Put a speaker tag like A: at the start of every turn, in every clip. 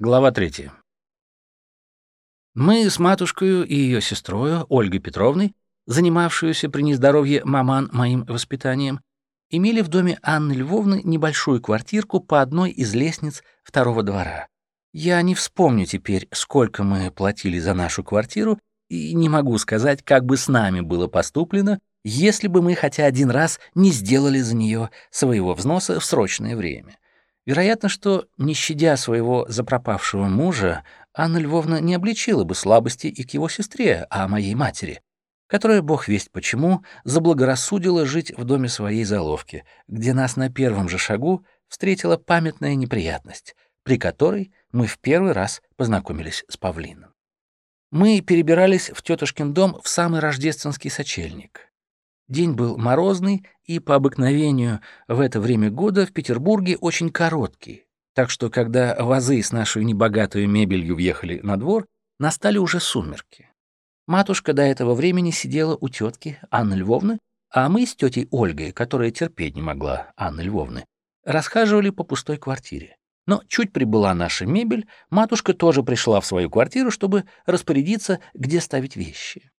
A: Глава 3. Мы с матушкой и ее сестрой Ольгой Петровной, занимавшуюся при нездоровье маман моим воспитанием, имели в доме Анны Львовны небольшую квартирку по одной из лестниц второго двора. Я не вспомню теперь, сколько мы платили за нашу квартиру, и не могу сказать, как бы с нами было поступлено, если бы мы хотя один раз не сделали за нее своего взноса в срочное время. Вероятно, что, не щадя своего запропавшего мужа, Анна Львовна не обличила бы слабости и к его сестре, а моей матери, которая, бог весть почему, заблагорассудила жить в доме своей заловки, где нас на первом же шагу встретила памятная неприятность, при которой мы в первый раз познакомились с павлином. Мы перебирались в тетушкин дом в самый рождественский сочельник. День был морозный и, по обыкновению, в это время года в Петербурге очень короткий, так что, когда вазы с нашей небогатой мебелью въехали на двор, настали уже сумерки. Матушка до этого времени сидела у тетки Анны Львовны, а мы с тетей Ольгой, которая терпеть не могла Анны Львовны, расхаживали по пустой квартире. Но чуть прибыла наша мебель, матушка тоже пришла в свою квартиру, чтобы распорядиться, где ставить вещи.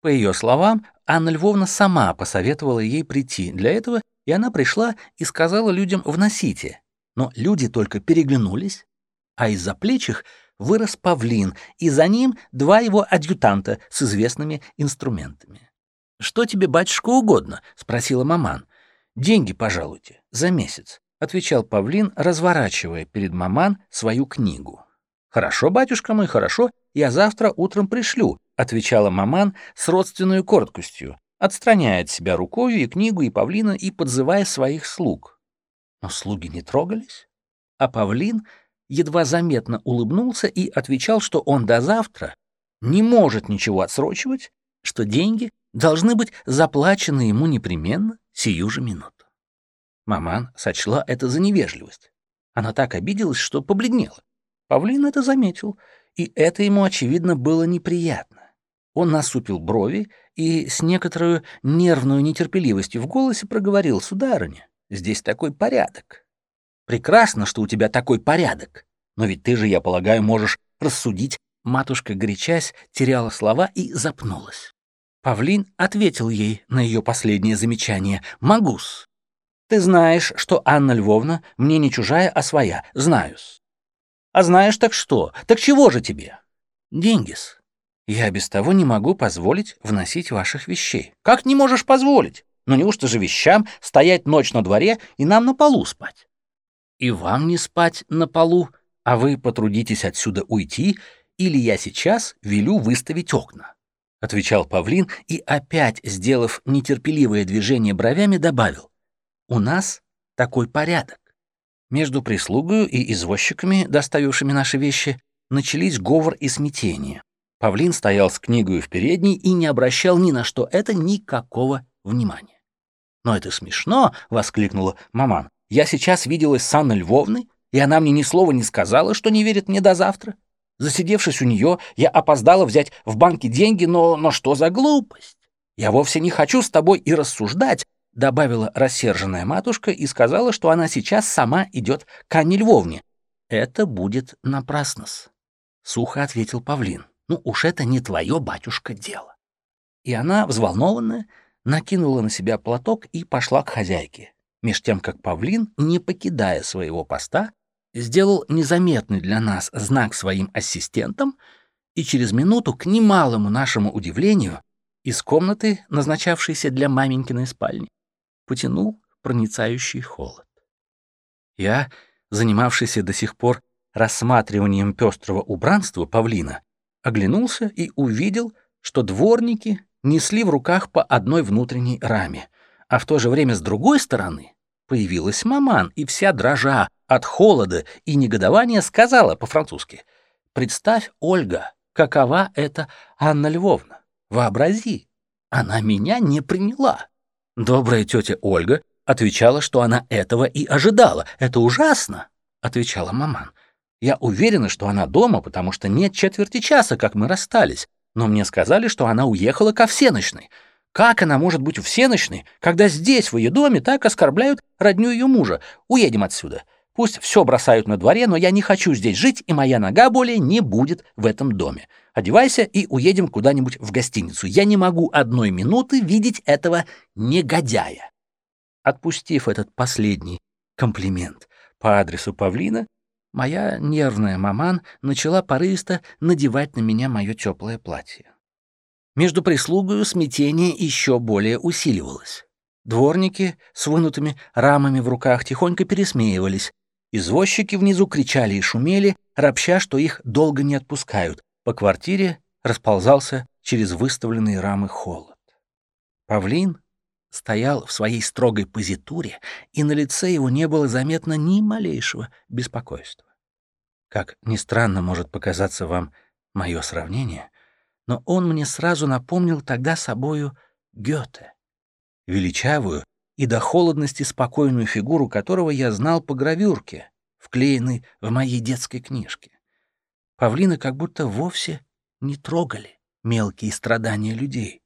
A: По ее словам, Анна Львовна сама посоветовала ей прийти для этого, и она пришла и сказала людям «вносите». Но люди только переглянулись, а из-за плеч их вырос павлин, и за ним два его адъютанта с известными инструментами. «Что тебе, батюшка, угодно?» — спросила маман. «Деньги, пожалуйте, за месяц», — отвечал павлин, разворачивая перед маман свою книгу. «Хорошо, батюшка мой, хорошо, я завтра утром пришлю», отвечала маман с родственной короткостью, отстраняя от себя рукою и книгу, и павлина, и подзывая своих слуг. Но слуги не трогались, а павлин едва заметно улыбнулся и отвечал, что он до завтра не может ничего отсрочивать, что деньги должны быть заплачены ему непременно сию же минуту. Маман сочла это за невежливость. Она так обиделась, что побледнела. Павлин это заметил, и это ему, очевидно, было неприятно. Он насупил брови и с некоторой нервной нетерпеливостью в голосе проговорил, «Сударыня, здесь такой порядок». «Прекрасно, что у тебя такой порядок. Но ведь ты же, я полагаю, можешь рассудить». Матушка, горячась, теряла слова и запнулась. Павлин ответил ей на ее последнее замечание. «Могус. Ты знаешь, что Анна Львовна мне не чужая, а своя. Знаю-с. А знаешь, так что? Так чего же тебе? Деньги-с. Я без того не могу позволить вносить ваших вещей. Как не можешь позволить? Ну неужто же вещам стоять ночь на дворе и нам на полу спать? И вам не спать на полу, а вы потрудитесь отсюда уйти, или я сейчас велю выставить окна. — отвечал Павлин и, опять сделав нетерпеливое движение бровями, добавил. «У нас такой порядок». Между прислугою и извозчиками, доставившими наши вещи, начались говор и смятение. Павлин стоял с книгой в передней и не обращал ни на что это никакого внимания. «Но это смешно!» — воскликнула маман. «Я сейчас виделась с Анной Львовной, и она мне ни слова не сказала, что не верит мне до завтра. Засидевшись у нее, я опоздала взять в банке деньги, но, но что за глупость? Я вовсе не хочу с тобой и рассуждать», — добавила рассерженная матушка и сказала, что она сейчас сама идет к Анне Львовне. «Это будет напрасно-с», — сухо ответил Павлин. Ну уж это не твое, батюшка, дело. И она, взволнованная, накинула на себя платок и пошла к хозяйке, меж тем как павлин, не покидая своего поста, сделал незаметный для нас знак своим ассистентам, и через минуту, к немалому нашему удивлению, из комнаты, назначавшейся для маменькиной спальни, потянул проницающий холод. Я, занимавшийся до сих пор рассматриванием пестрого убранства павлина, оглянулся и увидел, что дворники несли в руках по одной внутренней раме, а в то же время с другой стороны появилась маман и вся дрожа от холода и негодования сказала по-французски «Представь, Ольга, какова это Анна Львовна. Вообрази, она меня не приняла». Добрая тетя Ольга отвечала, что она этого и ожидала. «Это ужасно», — отвечала маман. Я уверена, что она дома, потому что нет четверти часа, как мы расстались. Но мне сказали, что она уехала ко всеночной. Как она может быть у всеночной, когда здесь, в ее доме, так оскорбляют родню ее мужа? Уедем отсюда. Пусть все бросают на дворе, но я не хочу здесь жить, и моя нога более не будет в этом доме. Одевайся и уедем куда-нибудь в гостиницу. Я не могу одной минуты видеть этого негодяя. Отпустив этот последний комплимент по адресу Павлина, моя нервная маман начала порывисто надевать на меня мое теплое платье. Между прислугою смятение еще более усиливалось. Дворники с вынутыми рамами в руках тихонько пересмеивались. Извозчики внизу кричали и шумели, ропща, что их долго не отпускают. По квартире расползался через выставленные рамы холод. Павлин стоял в своей строгой позитуре, и на лице его не было заметно ни малейшего беспокойства. Как ни странно может показаться вам мое сравнение, но он мне сразу напомнил тогда собою Гёте, величавую и до холодности спокойную фигуру которого я знал по гравюрке, вклеенной в моей детской книжке. Павлины как будто вовсе не трогали мелкие страдания людей.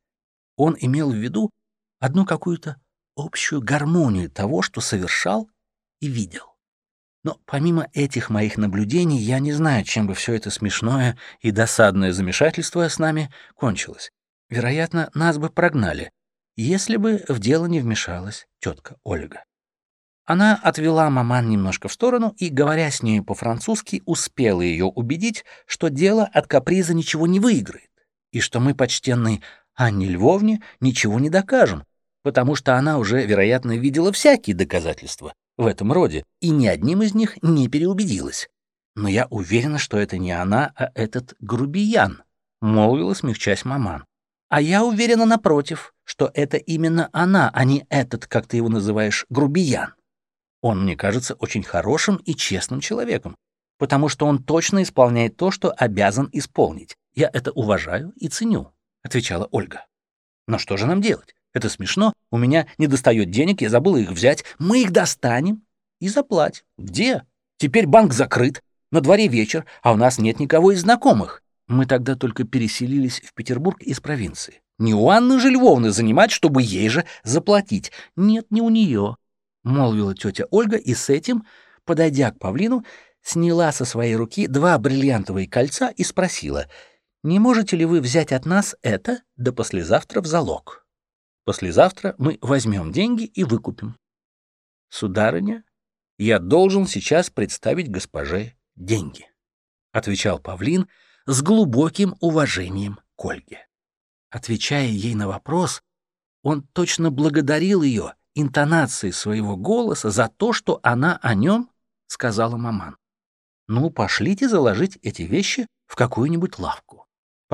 A: Он имел в виду одну какую-то общую гармонию того, что совершал и видел. Но помимо этих моих наблюдений, я не знаю, чем бы все это смешное и досадное замешательство с нами кончилось. Вероятно, нас бы прогнали, если бы в дело не вмешалась тетка Ольга. Она отвела маман немножко в сторону и, говоря с нею по-французски, успела ее убедить, что дело от каприза ничего не выиграет, и что мы, почтенной Анне Львовне, ничего не докажем, потому что она уже, вероятно, видела всякие доказательства в этом роде, и ни одним из них не переубедилась. Но я уверена, что это не она, а этот грубиян, — молвила, смягчась маман. А я уверена, напротив, что это именно она, а не этот, как ты его называешь, грубиян. Он мне кажется очень хорошим и честным человеком, потому что он точно исполняет то, что обязан исполнить. Я это уважаю и ценю, отвечала Ольга. Но что же нам делать? Это смешно. У меня не достает денег, я забыла их взять. Мы их достанем и заплатим. Где? Теперь банк закрыт. На дворе вечер, а у нас нет никого из знакомых. Мы тогда только переселились в Петербург из провинции. Не у Анны же Львовны занимать, чтобы ей же заплатить. Нет, не у нее. — молвила тетя Ольга, и с этим, подойдя к павлину, сняла со своей руки два бриллиантовые кольца и спросила, «Не можете ли вы взять от нас это до послезавтра в залог? Послезавтра мы возьмем деньги и выкупим». «Сударыня, я должен сейчас представить госпоже деньги», — отвечал павлин с глубоким уважением к Ольге. Отвечая ей на вопрос, он точно благодарил ее — интонацией своего голоса за то, что она о нем сказала маман. «Ну, пошлите заложить эти вещи в какую-нибудь лавку».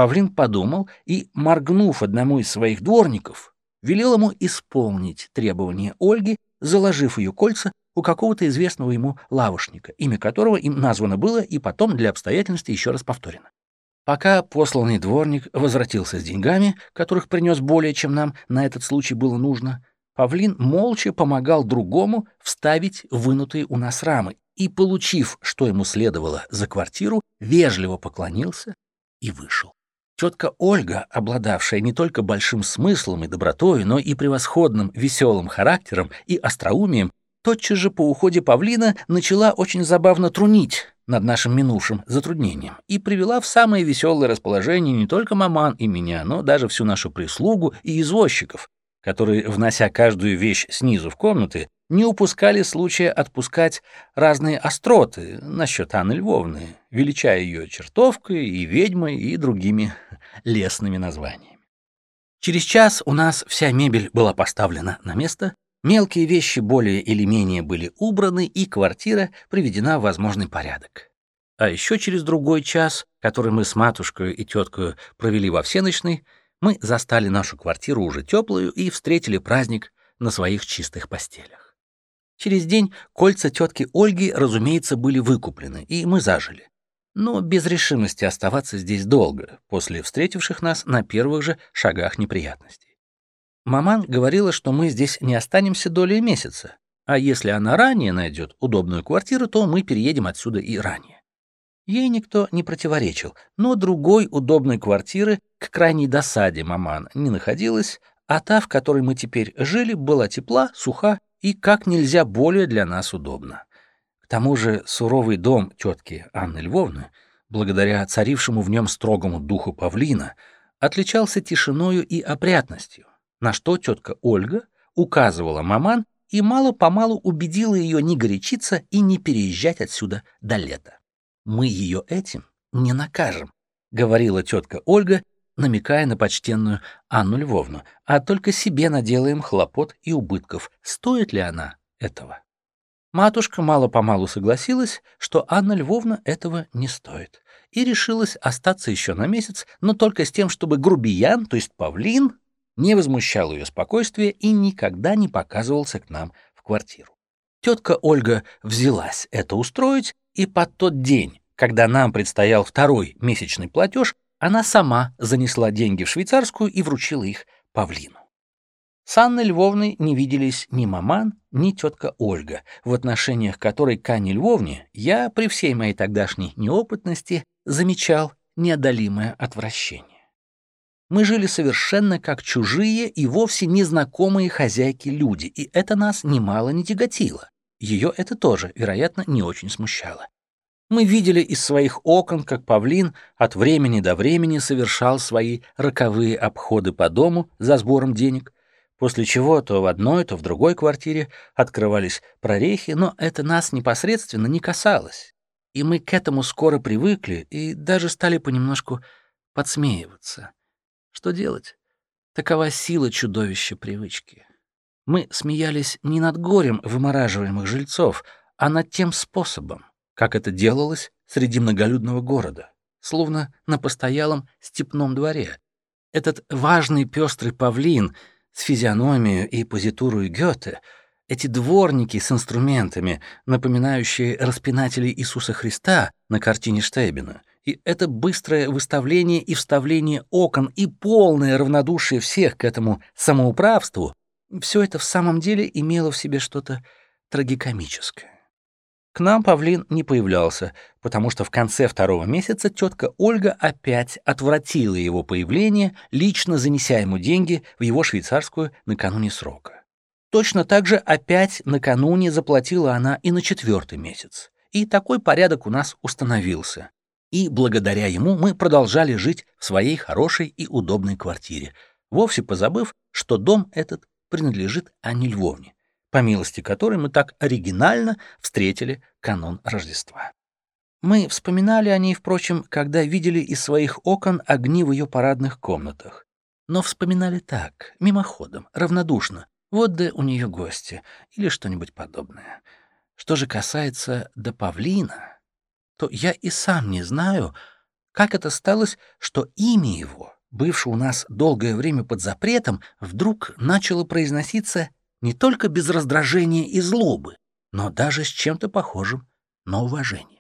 A: Павлин подумал и, моргнув одному из своих дворников, велел ему исполнить требования Ольги, заложив ее кольца у какого-то известного ему лавошника, имя которого им названо было и потом для обстоятельности еще раз повторено. Пока посланный дворник возвратился с деньгами, которых принес более, чем нам на этот случай было нужно, Павлин молча помогал другому вставить вынутые у нас рамы и, получив, что ему следовало за квартиру, вежливо поклонился и вышел. Тетка Ольга, обладавшая не только большим смыслом и добротой, но и превосходным веселым характером и остроумием, тотчас же по уходе павлина начала очень забавно трунить над нашим минувшим затруднением и привела в самое веселое расположение не только маман и меня, но даже всю нашу прислугу и извозчиков, которые, внося каждую вещь снизу в комнаты, не упускали случая отпускать разные остроты насчет Анны Львовны, величая ее чертовкой и ведьмой и другими лесными названиями. Через час у нас вся мебель была поставлена на место, мелкие вещи более или менее были убраны, и квартира приведена в возможный порядок. А еще через другой час, который мы с матушкой и теткой провели во всеночной, мы застали нашу квартиру уже теплую и встретили праздник на своих чистых постелях. Через день кольца тетки Ольги, разумеется, были выкуплены, и мы зажили. Но без решимости оставаться здесь долго, после встретивших нас на первых же шагах неприятностей. Маман говорила, что мы здесь не останемся долей месяца, а если она ранее найдет удобную квартиру, то мы переедем отсюда и ранее. Ей никто не противоречил, но другой удобной квартиры к крайней досаде маман не находилось, а та, в которой мы теперь жили, была тепла, суха и как нельзя более для нас удобна. К тому же суровый дом тетки Анны Львовны, благодаря царившему в нем строгому духу павлина, отличался тишиною и опрятностью, на что тетка Ольга указывала маман и мало-помалу убедила ее не горячиться и не переезжать отсюда до лета. «Мы ее этим не накажем», — говорила тетка Ольга, намекая на почтенную Анну Львовну, «а только себе наделаем хлопот и убытков. Стоит ли она этого?» Матушка мало-помалу согласилась, что Анна Львовна этого не стоит, и решилась остаться еще на месяц, но только с тем, чтобы грубиян, то есть павлин, не возмущал ее спокойствие и никогда не показывался к нам в квартиру. Тетка Ольга взялась это устроить, и под тот день, когда нам предстоял второй месячный платеж, она сама занесла деньги в швейцарскую и вручила их павлину. С Анной Львовной не виделись ни маман, ни тетка Ольга, в отношениях которой к Анне Львовне я при всей моей тогдашней неопытности замечал неодолимое отвращение. Мы жили совершенно как чужие и вовсе незнакомые хозяйки люди, и это нас немало не тяготило. Ее это тоже, вероятно, не очень смущало. Мы видели из своих окон, как павлин от времени до времени совершал свои роковые обходы по дому за сбором денег — после чего то в одной, то в другой квартире открывались прорехи, но это нас непосредственно не касалось. И мы к этому скоро привыкли и даже стали понемножку подсмеиваться. Что делать? Такова сила чудовища привычки. Мы смеялись не над горем вымораживаемых жильцов, а над тем способом, как это делалось среди многолюдного города, словно на постоялом степном дворе. Этот важный пестрый павлин — с физиономией и позитурой Гёте, эти дворники с инструментами, напоминающие распинателей Иисуса Христа на картине Штейбена, и это быстрое выставление и вставление окон и полное равнодушие всех к этому самоуправству, все это в самом деле имело в себе что-то трагикомическое. К нам павлин не появлялся, потому что в конце второго месяца тетка Ольга опять отвратила его появление, лично занеся ему деньги в его швейцарскую накануне срока. Точно так же опять накануне заплатила она и на четвертый месяц. И такой порядок у нас установился. И благодаря ему мы продолжали жить в своей хорошей и удобной квартире, вовсе позабыв, что дом этот принадлежит Анне Львовне, по милости которой мы так оригинально встретили канон Рождества. Мы вспоминали о ней, впрочем, когда видели из своих окон огни в ее парадных комнатах. Но вспоминали так, мимоходом, равнодушно. Вот да у нее гости, или что-нибудь подобное. Что же касается до павлина, то я и сам не знаю, как это сталось, что имя его, бывшее у нас долгое время под запретом, вдруг начало произноситься не только без раздражения и злобы, но даже с чем-то похожим на уважение.